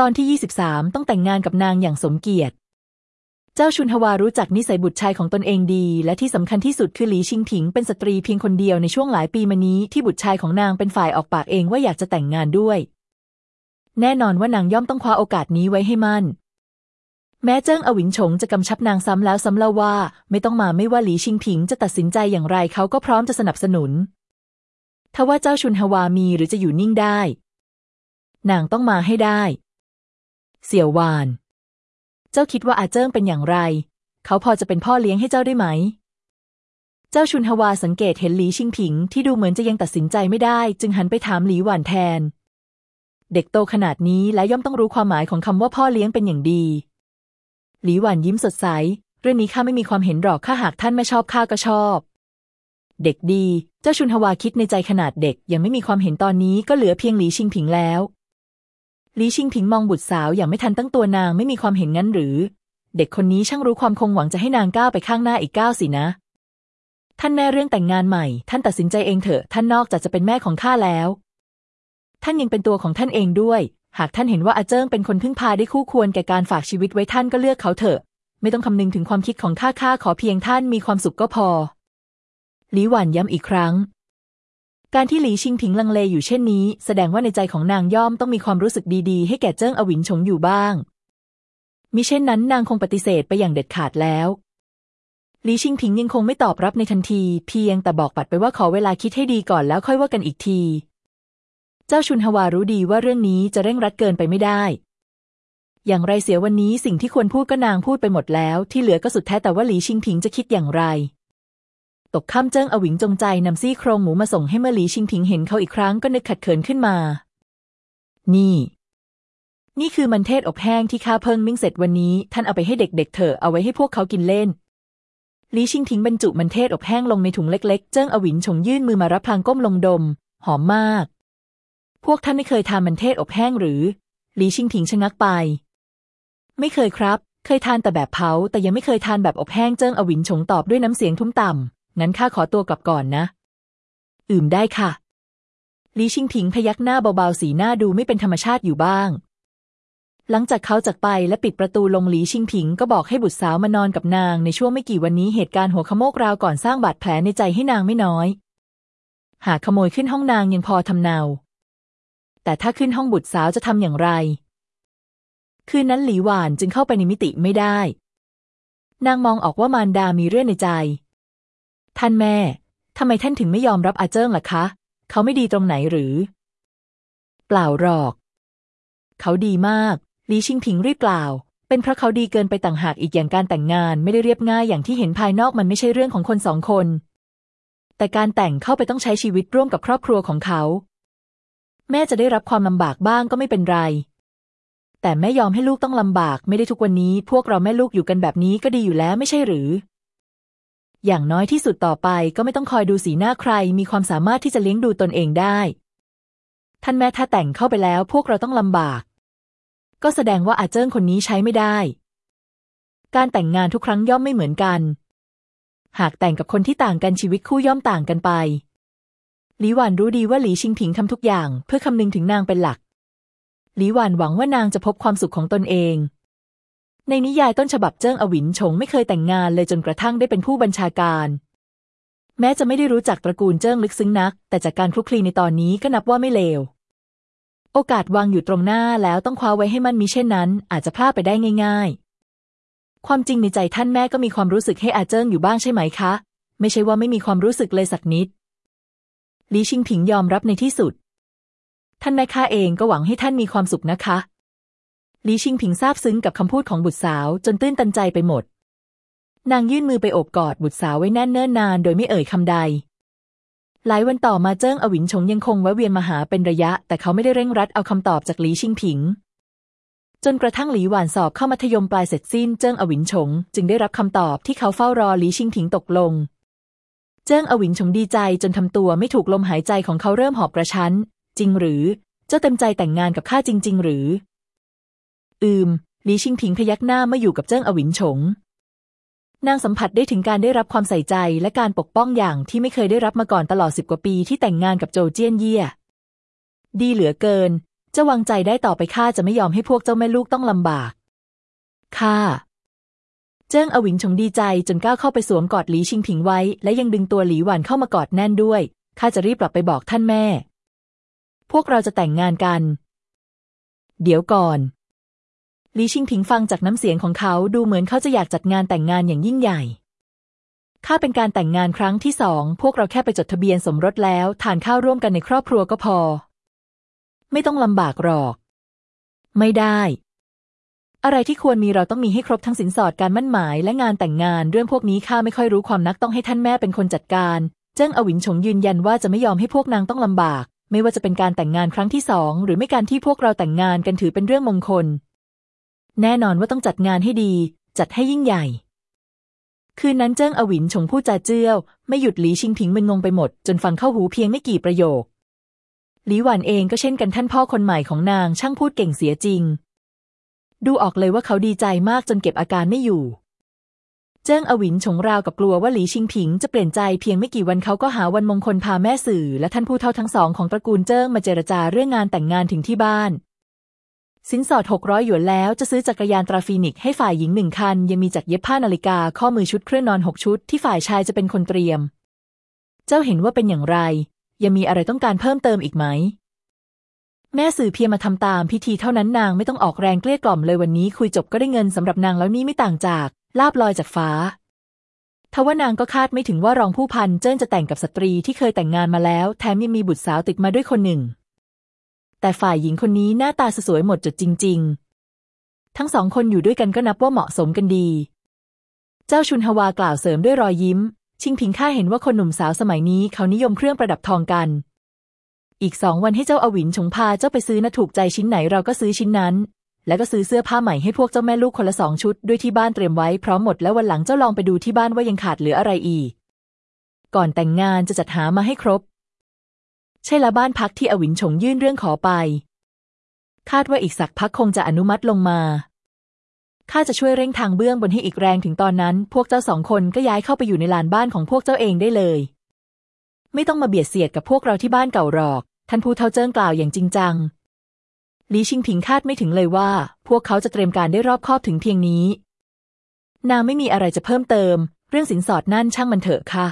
ตอนที่ 23 ต้องแต่งงานกับนางอย่างสมเกียรติ เจ้าชุนฮวารู้จักนิสัยบุตรชายของตนเองดี และที่สำคัญที่สุดคือหลีชิงผิงเป็นสตรีเพียงคนเดียวในช่วงหลายปีมานี้ที่บุตรชายของนางเป็นฝ่ายออกปากเองว่าอยากจะแต่งงานด้วย แน่นอนว่านางย่อมต้องคว้าโอกาสนี้ไว้ให้มั่น แม้เจิ้งอวินฉงจะกำชับนางซ้ำแล้วซ้ำเล่าว่า ไม่ต้องมาไม่ว่าหลีชิงผิงจะตัดสินใจอย่างไรเขาก็พร้อมจะสนับสนุนทว่าเจ้าชุนฮวามีหรือจะอยู่นิ่งได้ นางต้องมาให้ได้ เสี่ยวหวาน เจ้าคิดว่าอาเจิ้งเป็นอย่างไร เขาพอจะเป็นพ่อเลี้ยงให้เจ้าได้ไหม เจ้าชุนฮวาสังเกตเห็นหลีชิงผิง ที่ดูเหมือนจะยังตัดสินใจไม่ได้ จึงหันไปถามหลีหวานแทน เด็กโตขนาดนี้และย่อมต้องรู้ความหมายของคำว่าพ่อเลี้ยงเป็นอย่างดี หลีหวานยิ้มสดใส เรื่องนี้ข้าไม่มีความเห็นหรอกข้าหากท่านไม่ชอบข้าก็ชอบเด็กดี เจ้าชุนฮวาคิดในใจขนาดเด็กยังไม่มีความเห็นตอนนี้ก็เหลือเพียงหลีชิงผิงแล้ว ลีชิงผิงมองบุตรสาวอย่างไม่ทันตั้งตัวนางไม่มีความเห็นงั้นหรือ เด็กคนนี้ช่างรู้ความคงหวังจะให้นางก้าวไปข้างหน้าอีกก้าวสินะ ท่านแม่เรื่องแต่งงานใหม่ ท่านตัดสินใจเองเถอะ ท่านนอกจากจะเป็นแม่ของข้าแล้ว ท่านยังเป็นตัวของท่านเองด้วย หากท่านเห็นว่าอาเจิ้งเป็นคนพึ่งพาได้คู่ควรแก่การฝากชีวิตไว้ท่านก็เลือกเขาเถอะ ไม่ต้องคำนึงถึงความคิดของข้าข้าขอเพียงท่านมีความสุขก็พอหลีหวานย้ำอีกครั้ง การที่หลีชิงผิงลังเลอยู่เช่นนี้ แสดงว่าในใจของนางย่อมต้องมีความรู้สึกดีๆ ให้แก่เจิ้งอวินชงอยู่บ้าง มิเช่นนั้นนางคงปฏิเสธไปอย่างเด็ดขาดแล้วหลีชิงผิงยังคงไม่ตอบรับในทันที เพียงแต่บอกปัดไปว่าขอเวลาคิดให้ดีก่อนแล้วค่อยว่ากันอีกที เจ้าชุนฮวารู้ดีว่าเรื่องนี้จะเร่งรัดเกินไปไม่ได้ อย่างไรเสียวันนี้สิ่งที่ควรพูดก็นางพูดไปหมดแล้ว ที่เหลือก็สุดแท้แต่ว่าหลีชิงผิงจะคิดอย่างไร ตกค่ำเจิ้งอวิงจงใจนำซี่โครงหมูมาส่งให้เมลีชิงผิงเห็นเขาอีกครั้งก็นึกขัดเขินขึ้นมา นี่ นี่คือมันเทศอบแห้งที่ข้าเพิ่งมิ่งเสร็จวันนี้ ท่านเอาไปให้เด็กๆเถอะเอาไว้ให้พวกเขากินเล่นลีชิงถิงบรรจุมันเทศอบแห้งลงในถุงเล็กๆ เจิ้งอวินชงยื่นมือมารับพลางก้มลงดม หอมมาก พวกท่านไม่เคยทานมันเทศอบแห้งหรือลีชิงถิงชะงักไป ไม่เคยครับ เคยทานแต่แบบเผาแต่ยังไม่เคยทานแบบอบแห้งเจิ้งอวินชงตอบด้วยน้ำเสียงทุ้มต่ำ งั้นข้าขอตัวกลับก่อนนะ อืมได้ค่ะลีชิงผิงพยักหน้าเบาๆสีหน้าดูไม่เป็นธรรมชาติอยู่บ้าง หลังจากเขาจากไปและปิดประตูลงหลีชิงผิงก็บอกให้บุตรสาวมานอนกับนางในช่วงไม่กี่วันนี้เหตุการณ์หัวขโมกราวก่อนสร้างบาดแผลในใจให้นางไม่น้อย หากขโมยขึ้นห้องนางยังพอทำเนา แต่ถ้าขึ้นห้องบุตรสาวจะทำอย่างไร คืนนั้นหลีหวานจึงเข้าไปในมิติไม่ได้ นางมองออกว่ามารดามีเรื่องในใจ ท่านแม่ ทำไมท่านถึงไม่ยอมรับอาเจิ้งล่ะคะ เขาไม่ดีตรงไหนหรือ เปล่าหรอก เขาดีมาก ลีชิงผิงรีบกล่าว เป็นเพราะเขาดีเกินไปต่างหากอีกอย่างการแต่งงานไม่ได้เรียบง่ายอย่างที่เห็นภายนอกมันไม่ใช่เรื่องของคนสองคน แต่การแต่งเข้าไปต้องใช้ชีวิตร่วมกับครอบครัวของเขา แม่จะได้รับความลำบากบ้างก็ไม่เป็นไร แต่แม่ยอมให้ลูกต้องลำบากไม่ได้ทุกวันนี้ พวกเราแม่ลูกอยู่กันแบบนี้ก็ดีอยู่แล้วไม่ใช่หรือ อย่างน้อยที่สุดต่อไปก็ไม่ต้องคอยดูสีหน้าใคร มีความสามารถที่จะเลี้ยงดูตนเองได้ ท่านแม่ถ้าแต่งเข้าไปแล้วพวกเราต้องลำบาก ก็แสดงว่าอาเจิ้งคนนี้ใช้ไม่ได้ การแต่งงานทุกครั้งย่อมไม่เหมือนกัน หากแต่งกับคนที่ต่างกันชีวิตคู่ย่อมต่างกันไป หลีหวานรู้ดีว่าหลีชิงผิงทำทุกอย่าง เพื่อคำนึงถึงนางเป็นหลัก หลีหวานหวังว่านางจะพบความสุขของตนเอง ในนิยายต้นฉบับเจิ้งอวินชงไม่เคยแต่งงานเลยจนกระทั่งได้เป็นผู้บัญชาการ แม้จะไม่ได้รู้จักตระกูลเจิ้งลึกซึ้งนัก แต่จากการคลุกคลีในตอนนี้ก็นับว่าไม่เลว โอกาสวางอยู่ตรงหน้าแล้วต้องคว้าไว้ให้มันมีเช่นนั้น อาจจะพลาดไปได้ง่าย ๆ ความจริงในใจท่านแม่ก็มีความรู้สึกให้อาเจิ้งอยู่บ้างใช่ไหมคะ ไม่ใช่ว่าไม่มีความรู้สึกเลยสักนิดลีชิงผิงยอมรับในที่สุด ท่านแม่ข้าเองก็หวังให้ท่านมีความสุขนะคะ ลีชิงผิงซาบซึ้งกับคำพูดของบุตรสาวจนตื้นตันใจไปหมด นางยื่นมือไปโอบกอดบุตรสาวไว้แน่นเนิ่นนานโดยไม่เอ่ยคำใด หลายวันต่อมาเจิ้งอวินชงยังคงแวะเวียนมาหาเป็นระยะ แต่เขาไม่ได้เร่งรัดเอาคำตอบจากหลีชิงผิง จนกระทั่งหลีหวานสอบเข้ามัธยมปลายเสร็จสิ้นเจิ้งอวินชง จึงได้รับคำตอบที่เขาเฝ้ารอหลีชิงผิงตกลง เจิ้งอวินชงดีใจจนทำตัวไม่ถูกลมหายใจของเขาเริ่มหอบกระชั้น จริงหรือ เจ้าเต็มใจแต่งงานกับข้าจริง ๆ หรือ อืมหลีชิงผิงพยักหน้าเมื่ออยู่กับเจิ้งอวินฉง นางสัมผัสได้ถึงการได้รับความใส่ใจและการปกป้องอย่างที่ไม่เคยได้รับมาก่อนตลอดสิบกว่าปีที่แต่งงานกับโจเจี้ยนเย่ยดีเหลือเกินจะวางใจได้ต่อไปข้าจะไม่ยอมให้พวกเจ้าแม่ลูกต้องลำบากข้าเจิ้งอวิงชงดีใจจนก้าวเข้าไปสวมกอดหลีชิงผิงไว้ และยังดึงตัวหลีหวานเข้ามากอดแน่นด้วยข้าจะรีบกลับไปบอกท่านแม่ พวกเราจะแต่งงานกัน เดี๋ยวก่อน ลีชิงผิงฟังจากน้ำเสียงของเขาดูเหมือนเขาจะอยากจัดงานแต่งงานอย่างยิ่งใหญ่ข้าเป็นการแต่งงานครั้งที่สองพวกเราแค่ไปจดทะเบียนสมรสแล้วทานข้าวร่วมกันในครอบครัวก็พอ ไม่ต้องลำบากหรอก ไม่ได้ อะไรที่ควรมีเราต้องมีให้ครบทั้งสินสอดการมั่นหมายและงานแต่งงานเรื่องพวกนี้ข้าไม่ค่อยรู้ความนักต้องให้ท่านแม่เป็นคนจัดการ เจิ้งอวินฉงยืนยันว่าจะไม่ยอมให้พวกนางต้องลำบาก ไม่ว่าจะเป็นการแต่งงานครั้งที่สองหรือไม่การที่พวกเราแต่งงานกันถือเป็นเรื่องมงคล แน่นอนว่าต้องจัดงานให้ดี จัดให้ยิ่งใหญ่ คืนนั้นเจิ้งอวินฉงพูดจาเจี้ยว ไม่หยุดหลีชิงผิงมึนงงไปหมด จนฟังเข้าหูเพียงไม่กี่ประโยค หลีหวันเองก็เช่นกันท่านพ่อคนใหม่ของนางช่างพูดเก่งเสียจริง ดูออกเลยว่าเขาดีใจมากจนเก็บอาการไม่อยู่ เจิ้งอวินฉงราวกับกลัวว่าหลีชิงผิงจะเปลี่ยนใจเพียงไม่กี่วันเขาก็หาวันมงคลพาแม่สื่อและท่านผู้เฒ่าทั้งสองของตระกูลเจิ้งมาเจรจาเรื่องงานแต่งงานถึงที่บ้าน สินสอดหกร้อยหยวนแล้วจะซื้อจักรยานตราฟีนิกให้ฝ่ายหญิงหนึ่งคัน ยังมีจักรเย็บผ้านาฬิกาข้อมือชุดเครื่องนอนหกชุดที่ฝ่ายชายจะเป็นคนเตรียม เจ้าเห็นว่าเป็นอย่างไร ยังมีอะไรต้องการเพิ่มเติมอีกไหม แม่สื่อเพียงมาทำตามพิธีเท่านั้นนางไม่ต้องออกแรงเกลี้ยกล่อมเลยวันนี้คุยจบก็ได้เงินสำหรับนางแล้วนี่ไม่ต่างจากลาบลอยจากฟ้าทว่านางก็คาดไม่ถึงว่ารองผู้พันเจิ้นจะแต่งกับสตรีที่เคยแต่งงานมาแล้ว แถมยังมีบุตรสาวติดมาด้วยคนหนึ่ง แต่ฝ่ายหญิงคนนี้หน้าตาสวยหมดจดจริง ๆ ทั้งสองคนอยู่ด้วยกันก็นับว่าเหมาะสมกันดี เจ้าชุนฮวากล่าวเสริมด้วยรอยยิ้ม ชิงผิงข้าเห็นว่าคนหนุ่มสาวสมัยนี้เขานิยมเครื่องประดับทองกัน อีกสองวันให้เจ้าอวินชงพาเจ้าไปซื้อนะถูกใจชิ้นไหนเราก็ซื้อชิ้นนั้น แล้วก็ซื้อเสื้อผ้าใหม่ให้พวกเจ้าแม่ลูกคนละสองชุดด้วยที่บ้านเตรียมไว้พร้อมหมดแล้ววันหลังเจ้าลองไปดูที่บ้านว่ายังขาดเหลืออะไรอีก ก่อนแต่งงานจะจัดหามาให้ครบ ใช่ละบ้านพักที่อวินชงยื่นเรื่องขอไป คาดว่าอีกสักพักคงจะอนุมัติลงมาข้าจะช่วยเร่งทางเบื้องบนให้อีกแรงถึงตอนนั้น พวกเจ้าสองคนก็ย้ายเข้าไปอยู่ในลานบ้านของพวกเจ้าเองได้เลย ไม่ต้องมาเบียดเสียดกับพวกเราที่บ้านเก่าหรอก ท่านผู้เฒ่าเจิ้งกล่าวอย่างจริงจังหลีชิงผิงคาดไม่ถึงเลยว่า พวกเขาจะเตรียมการได้รอบคอบถึงเพียงนี้ นางไม่มีอะไรจะเพิ่มเติม เรื่องสินสอดนั่นช่างมันเถอะค่ะ